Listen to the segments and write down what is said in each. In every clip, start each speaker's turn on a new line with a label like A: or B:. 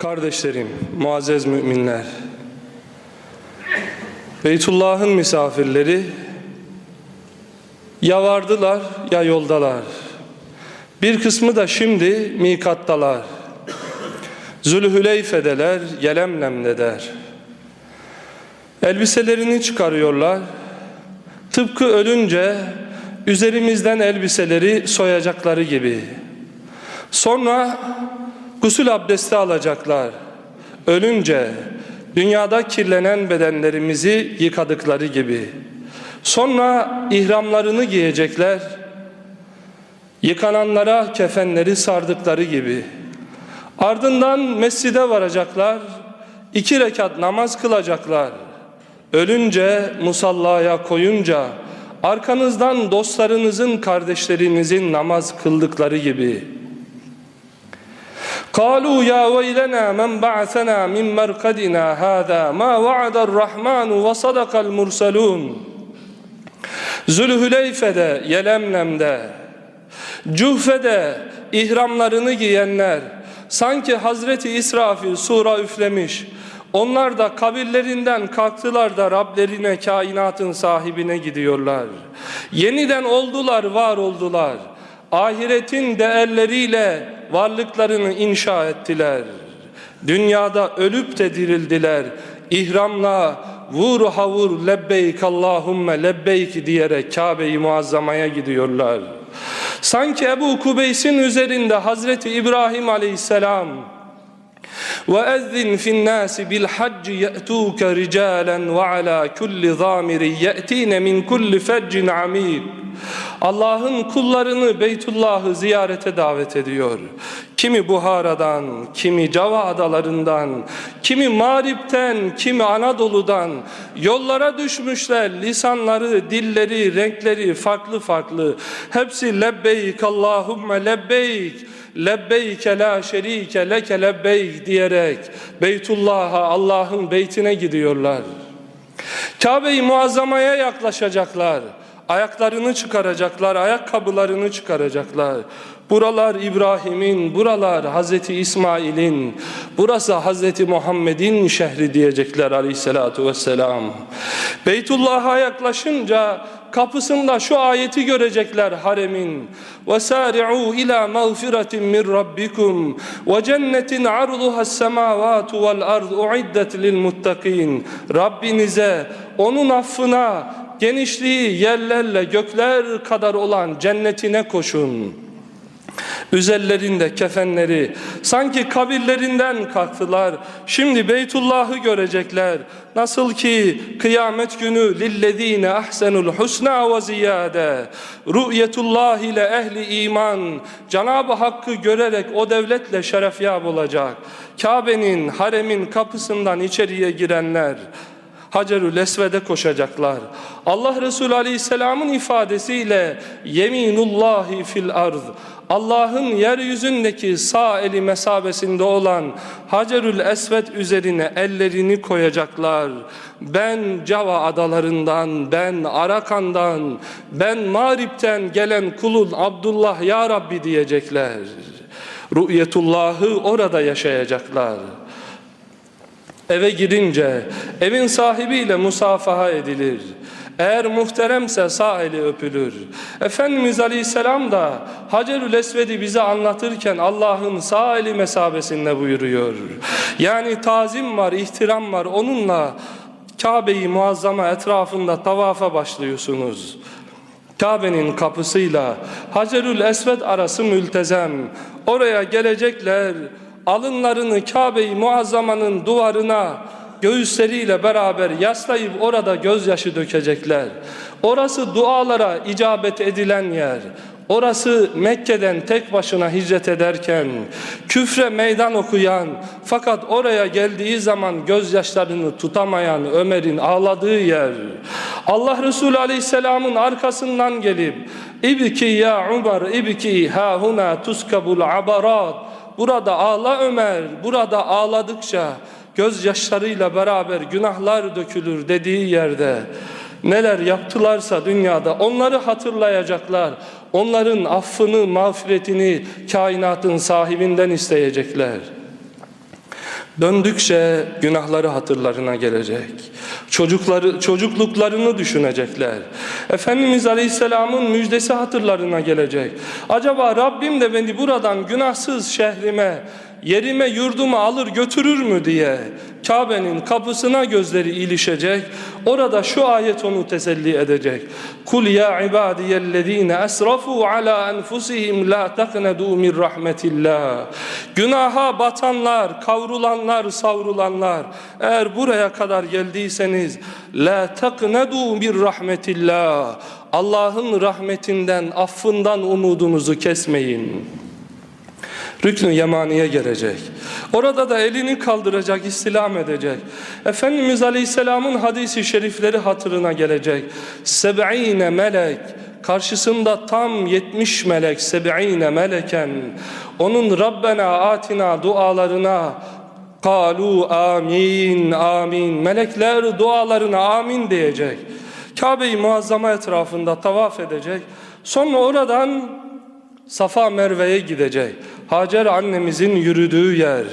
A: Kardeşlerim, muazzez müminler, Beytullah'ın misafirleri ya vardılar ya yoldalar. Bir kısmı da şimdi mikattalar. Zülhüleyfedeler, Yelemlem'deler. Elbiselerini çıkarıyorlar. Tıpkı ölünce üzerimizden elbiseleri soyacakları gibi. Sonra gusül abdesti alacaklar. Ölünce dünyada kirlenen bedenlerimizi yıkadıkları gibi. Sonra ihramlarını giyecekler. Yıkananlara kefenleri sardıkları gibi. Ardından mescide varacaklar. iki rekat namaz kılacaklar. Ölünce musallaya koyunca arkanızdan dostlarınızın kardeşlerinizin namaz kıldıkları gibi. قالوا يا ويلنا من بعثنا من مرقدنا هذا ما وعد الرحمن وصدق المرسلون Zülhüleyfe'de, Yelemlem'de, Cuhfe'de ihramlarını giyenler sanki Hazreti İsrafil sura üflemiş. Onlar da kabirlerinden kalktılar da Rablerine, kainatın sahibine gidiyorlar. Yeniden oldular, var oldular. Ahiretin değerleriyle varlıklarını inşa ettiler. Dünyada ölüp de dirildiler. İhramla vur havur lebbeyk Allahümme lebbeyk diyerek Kabe-i Muazzama'ya gidiyorlar. Sanki Ebu Kubeys'in üzerinde Hazreti İbrahim Aleyhisselam وَاَذِّنْ فِي النَّاسِ بِالْحَجِّ يَأْتُوكَ رِجَالًا وَعَلَى كُلِّ ضَامِرٍ يَأْتِينَ مِنْ كُلِّ فَجٍّ عَمِيقٍ Allah'ın kullarını Beytullah'ı ziyarete davet ediyor. Kimi Buhara'dan, kimi Cava adalarından, kimi Marip'ten, kimi Anadolu'dan yollara düşmüşler. Lisanları, dilleri, renkleri farklı farklı. Hepsi lebbeyk Allahümme lebbeyk. Lebbeyke la şerike leke lebbeyk diyerek Beytullah'a Allah'ın beytine gidiyorlar. Kabe-i Muazzama'ya yaklaşacaklar. Ayaklarını çıkaracaklar, ayakkabılarını çıkaracaklar. Buralar İbrahim'in, buralar Hazreti İsmail'in, burası Hazreti Muhammed'in şehri diyecekler aleyhissalatu vesselam. Beytullah'a yaklaşınca kapısında şu ayeti görecekler haremin. وَسَارِعُوا إِلَى مَغْفِرَةٍ مِّنْ رَبِّكُمْ وَجَنَّةٍ عَرْضُهَا السَّمَاوَاتُ وَالْأَرْضُ اُعِدَّتْ لِلْمُتَّقِينَ Rabbinize, onun affına, genişliği yerlerle gökler kadar olan cennetine koşun. Üzerlerinde kefenleri sanki kabirlerinden kalktılar. Şimdi Beytullah'ı görecekler. Nasıl ki kıyamet günü lillezine ahsenul husna ve ziyade. Ru'yetullah ile ehli iman Cenab-ı Hakk'ı görerek o devletle şerefyab olacak. Kabe'nin, haremin kapısından içeriye girenler Hacerül Esved'e koşacaklar. Allah Resulü Aleyhisselam'ın ifadesiyle yeminullahi fil ard Allah'ın yeryüzündeki sağ eli mesabesinde olan Hacerül Esved üzerine ellerini koyacaklar. Ben Cava adalarından, ben Arakan'dan, ben Marip'ten gelen kulun Abdullah ya Rabbi diyecekler. Ru'yetullah'ı orada yaşayacaklar. Eve girince evin sahibiyle musafaha edilir. Eğer muhteremse sağ öpülür. Efendimiz Aleyhisselam da Hacerül Esved'i bize anlatırken Allah'ın sağ eli mesabesinde buyuruyor. Yani tazim var, ihtiram var. Onunla Kabe'yi muazzama etrafında tavafa başlıyorsunuz. Kabe'nin kapısıyla Hacerül Esved arası mültezem. Oraya gelecekler alınlarını Kabe-i Muazzama'nın duvarına göğüsleriyle beraber yaslayıp orada gözyaşı dökecekler. Orası dualara icabet edilen yer. Orası Mekke'den tek başına hicret ederken küfre meydan okuyan fakat oraya geldiği zaman gözyaşlarını tutamayan Ömer'in ağladığı yer. Allah Resulü Aleyhisselam'ın arkasından gelip İbki ya Umar ibki ha huna tuskabul abarat Burada ağla Ömer, burada ağladıkça gözyaşlarıyla beraber günahlar dökülür dediği yerde neler yaptılarsa dünyada onları hatırlayacaklar. Onların affını, mağfiretini kainatın sahibinden isteyecekler. Döndükçe günahları hatırlarına gelecek. Çocukları, çocukluklarını düşünecekler. Efendimiz Aleyhisselam'ın müjdesi hatırlarına gelecek. Acaba Rabbim de beni buradan günahsız şehrime, yerime yurduma alır götürür mü diye Kabe'nin kapısına gözleri ilişecek. Orada şu ayet onu teselli edecek. Kul ya ibadiyellezine esrafu ala enfusihim la taqnadu min rahmetillah. Günaha batanlar, kavrulanlar, savrulanlar eğer buraya kadar geldiyseniz la taqnadu min rahmetillah. Allah'ın rahmetinden, affından umudunuzu kesmeyin. Rüknü Yemani'ye gelecek. Orada da elini kaldıracak, istilam edecek. Efendimiz Aleyhisselam'ın hadisi şerifleri hatırına gelecek. Seb'ine melek, karşısında tam 70 melek, seb'ine meleken, onun Rabbena atina dualarına, kalu amin amin melekler dualarına amin diyecek Kabe-i Muazzama etrafında tavaf edecek sonra oradan Safa Merve'ye gidecek Hacer annemizin yürüdüğü yer.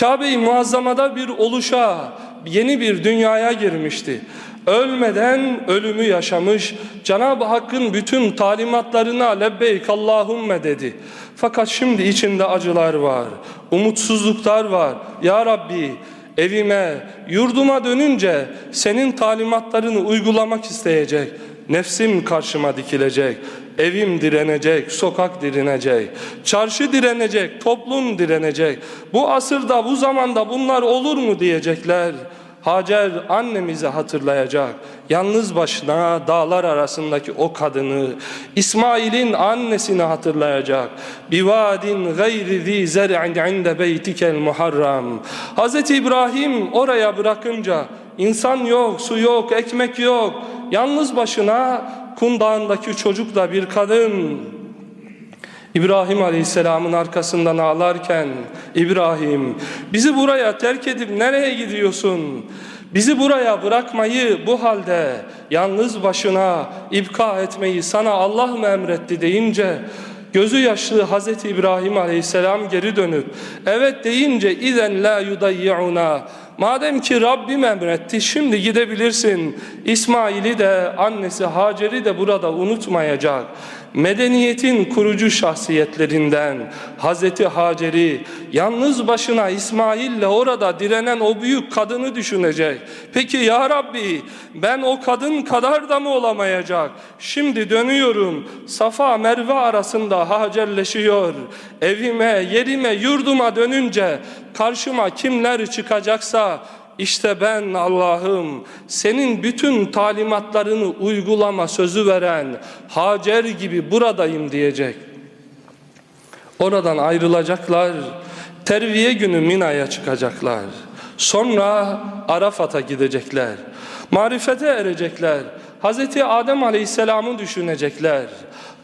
A: Kabe-i Muazzama'da bir oluşa, yeni bir dünyaya girmişti. Ölmeden ölümü yaşamış, Cenab-ı Hakk'ın bütün talimatlarına lebbeyk Allahümme dedi. Fakat şimdi içinde acılar var, umutsuzluklar var. Ya Rabbi evime, yurduma dönünce senin talimatlarını uygulamak isteyecek. Nefsim karşıma dikilecek. Evim direnecek, sokak direnecek, çarşı direnecek, toplum direnecek. Bu asırda, bu zamanda bunlar olur mu diyecekler. Hacer annemizi hatırlayacak. Yalnız başına dağlar arasındaki o kadını, İsmail'in annesini hatırlayacak. Bivadin gayri zi zer'in inde beytikel muharram. Hz. İbrahim oraya bırakınca insan yok, su yok, ekmek yok. Yalnız başına kundağındaki çocukla bir kadın İbrahim Aleyhisselam'ın arkasından ağlarken İbrahim bizi buraya terk edip nereye gidiyorsun? Bizi buraya bırakmayı bu halde yalnız başına ibka etmeyi sana Allah mı emretti deyince gözü yaşlı Hazreti İbrahim Aleyhisselam geri dönüp evet deyince izen la yudayyi'una Madem ki Rabbim emretti şimdi gidebilirsin. İsmail'i de annesi Hacer'i de burada unutmayacak. Medeniyetin kurucu şahsiyetlerinden Hazreti Hacer'i yalnız başına İsmail'le orada direnen o büyük kadını düşünecek. Peki ya Rabbi ben o kadın kadar da mı olamayacak? Şimdi dönüyorum Safa Merve arasında Hacerleşiyor. Evime, yerime, yurduma dönünce karşıma kimler çıkacaksa işte ben Allah'ım senin bütün talimatlarını uygulama sözü veren Hacer gibi buradayım diyecek. Oradan ayrılacaklar. Terviye günü Mina'ya çıkacaklar. Sonra Arafat'a gidecekler. Marifete erecekler. Hazreti Adem Aleyhisselam'ı düşünecekler.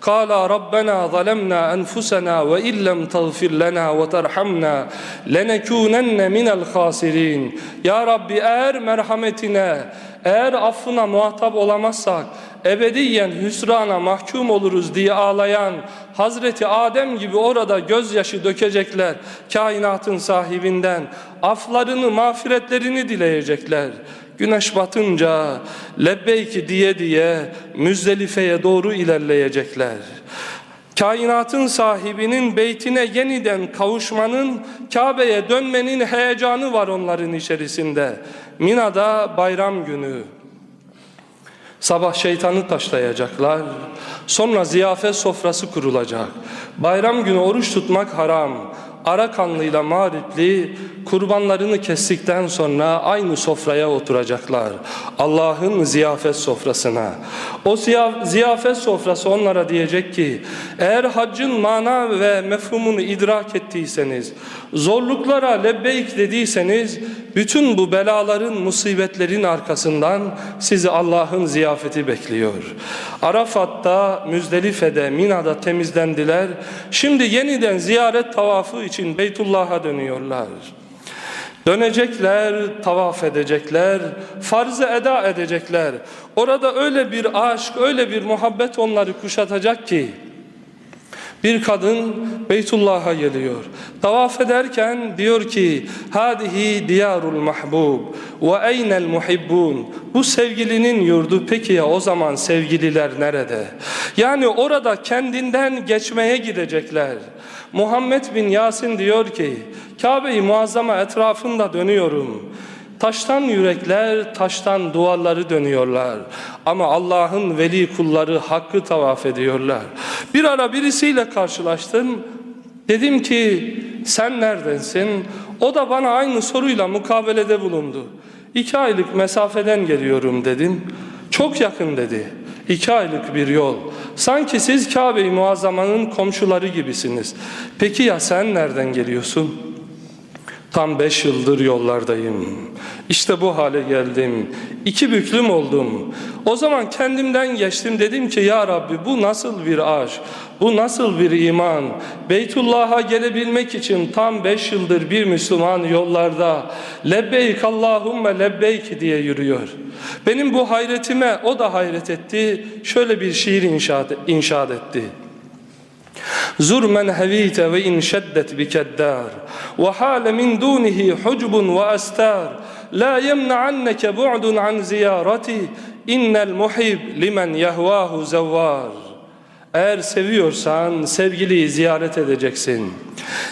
A: قال ربنا ظلمنا أنفسنا وإن لم تغفر لنا وترحمنا لنكونن من الخاسرين Ya Rabbi eğer merhametine, eğer affına muhatap olamazsak ebediyen hüsrana mahkum oluruz diye ağlayan Hazreti Adem gibi orada gözyaşı dökecekler kainatın sahibinden aflarını mağfiretlerini dileyecekler Güneş batınca lebbeyki diye diye Müzdelife'ye doğru ilerleyecekler. Kainatın sahibinin beytine yeniden kavuşmanın, Kabe'ye dönmenin heyecanı var onların içerisinde. Mina'da bayram günü. Sabah şeytanı taşlayacaklar. Sonra ziyafet sofrası kurulacak. Bayram günü oruç tutmak haram. Arakanlıyla Mağripli kurbanlarını kestikten sonra aynı sofraya oturacaklar. Allah'ın ziyafet sofrasına. O ziyafet sofrası onlara diyecek ki eğer haccın mana ve mefhumunu idrak ettiyseniz, zorluklara lebbeyk dediyseniz bütün bu belaların, musibetlerin arkasından sizi Allah'ın ziyafeti bekliyor. Arafat'ta, Müzdelife'de, Mina'da temizlendiler. Şimdi yeniden ziyaret tavafı için Beytullah'a dönüyorlar. Dönecekler, tavaf edecekler, farzı eda edecekler. Orada öyle bir aşk, öyle bir muhabbet onları kuşatacak ki Bir kadın Beytullah'a geliyor. Tavaf ederken diyor ki Hadihi diyarul mahbub ve eynel muhibbun Bu sevgilinin yurdu peki ya o zaman sevgililer nerede? Yani orada kendinden geçmeye gidecekler. Muhammed bin Yasin diyor ki Kabe-i Muazzama etrafında dönüyorum. Taştan yürekler, taştan duvarları dönüyorlar. Ama Allah'ın veli kulları hakkı tavaf ediyorlar. Bir ara birisiyle karşılaştım. Dedim ki sen neredensin? O da bana aynı soruyla mukabelede bulundu. İki aylık mesafeden geliyorum dedim. Çok yakın dedi. İki aylık bir yol. Sanki siz Kabe-i Muazzama'nın komşuları gibisiniz. Peki ya sen nereden geliyorsun? Tam beş yıldır yollardayım. İşte bu hale geldim. İki büklüm oldum. O zaman kendimden geçtim dedim ki ya Rabbi bu nasıl bir aşk? Bu nasıl bir iman? Beytullah'a gelebilmek için tam beş yıldır bir Müslüman yollarda lebbeyk Allahümme lebbeyk diye yürüyor. Benim bu hayretime o da hayret etti. Şöyle bir şiir inşaat, inşaat etti. زر من هويت وإن شدت بك الدار وحال من دونه حجب وأستار لا يمنعنك بعد عن زيارتي إن المحب لمن يهواه زوار Eğer seviyorsan sevgiliyi ziyaret edeceksin.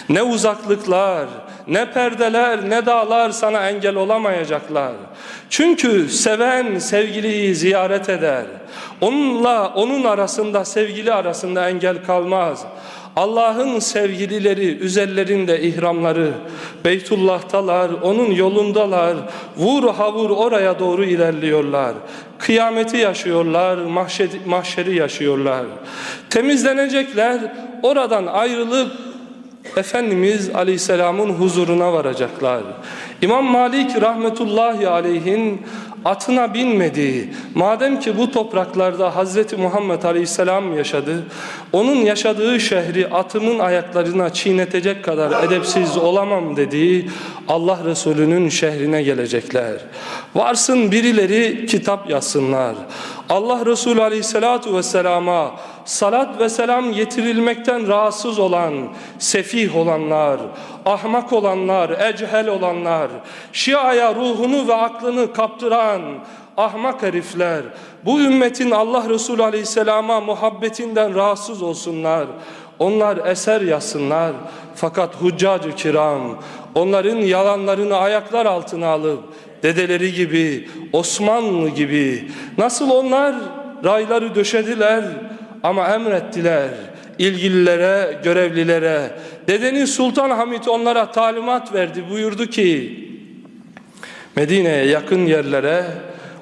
A: Ne uzaklıklar, ne perdeler, ne dağlar sana engel olamayacaklar. Çünkü seven sevgiliyi ziyaret eder. Onunla onun arasında sevgili arasında engel kalmaz. Allah'ın sevgilileri üzerlerinde ihramları Beytullah'talar onun yolundalar vur havur oraya doğru ilerliyorlar kıyameti yaşıyorlar mahşeri yaşıyorlar temizlenecekler oradan ayrılıp Efendimiz Aleyhisselam'ın huzuruna varacaklar. İmam Malik rahmetullahi aleyhin atına binmedi. Madem ki bu topraklarda Hazreti Muhammed Aleyhisselam yaşadı, onun yaşadığı şehri atımın ayaklarına çiğnetecek kadar edepsiz olamam dediği Allah Resulü'nün şehrine gelecekler. Varsın birileri kitap yazsınlar. Allah Resulü Aleyhisselatu Vesselam'a salat ve selam getirilmekten rahatsız olan, sefih olanlar, ahmak olanlar, echel olanlar, Şia'ya ruhunu ve aklını kaptıran ahmak herifler, bu ümmetin Allah Resulü Aleyhisselam'a muhabbetinden rahatsız olsunlar. Onlar eser yazsınlar fakat huccacı kiram onların yalanlarını ayaklar altına alıp dedeleri gibi Osmanlı gibi nasıl onlar rayları döşediler ama emrettiler ilgililere, görevlilere. Dedeni Sultan Hamit onlara talimat verdi. Buyurdu ki Medine'ye yakın yerlere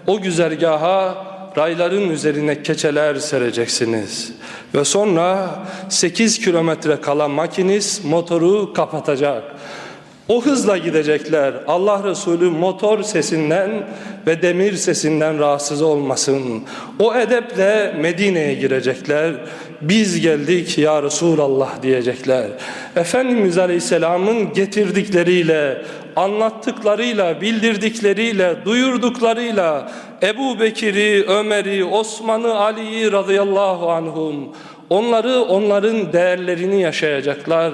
A: o güzergaha rayların üzerine keçeler sereceksiniz. Ve sonra 8 kilometre kala makinist motoru kapatacak. O hızla gidecekler. Allah Resulü motor sesinden ve demir sesinden rahatsız olmasın. O edeple Medine'ye girecekler. Biz geldik ya Resulallah diyecekler. Efendimiz Aleyhisselam'ın getirdikleriyle, anlattıklarıyla, bildirdikleriyle, duyurduklarıyla Ebu Bekir'i, Ömer'i, Osman'ı, Ali'yi radıyallahu anhum onları onların değerlerini yaşayacaklar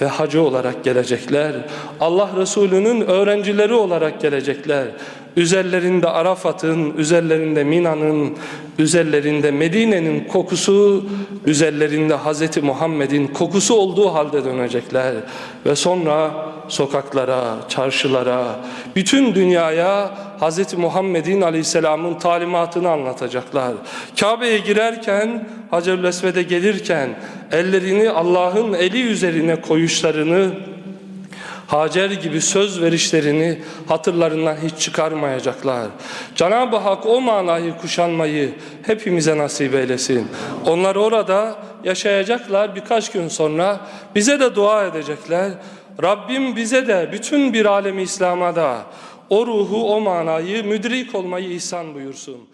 A: ve hacı olarak gelecekler. Allah Resulü'nün öğrencileri olarak gelecekler. Üzerlerinde Arafat'ın, üzerlerinde Mina'nın, üzerlerinde Medine'nin kokusu, üzerlerinde Hz. Muhammed'in kokusu olduğu halde dönecekler. Ve sonra sokaklara, çarşılara, bütün dünyaya Hz. Muhammed'in aleyhisselamın talimatını anlatacaklar. Kabe'ye girerken, Hacerül Esved'e gelirken ellerini Allah'ın eli üzerine koyuşlarını Hacer gibi söz verişlerini hatırlarından hiç çıkarmayacaklar. Cenab-ı Hak o manayı kuşanmayı hepimize nasip eylesin. Onlar orada yaşayacaklar birkaç gün sonra bize de dua edecekler. Rabbim bize de bütün bir alemi İslam'a da o ruhu o manayı müdrik olmayı ihsan buyursun.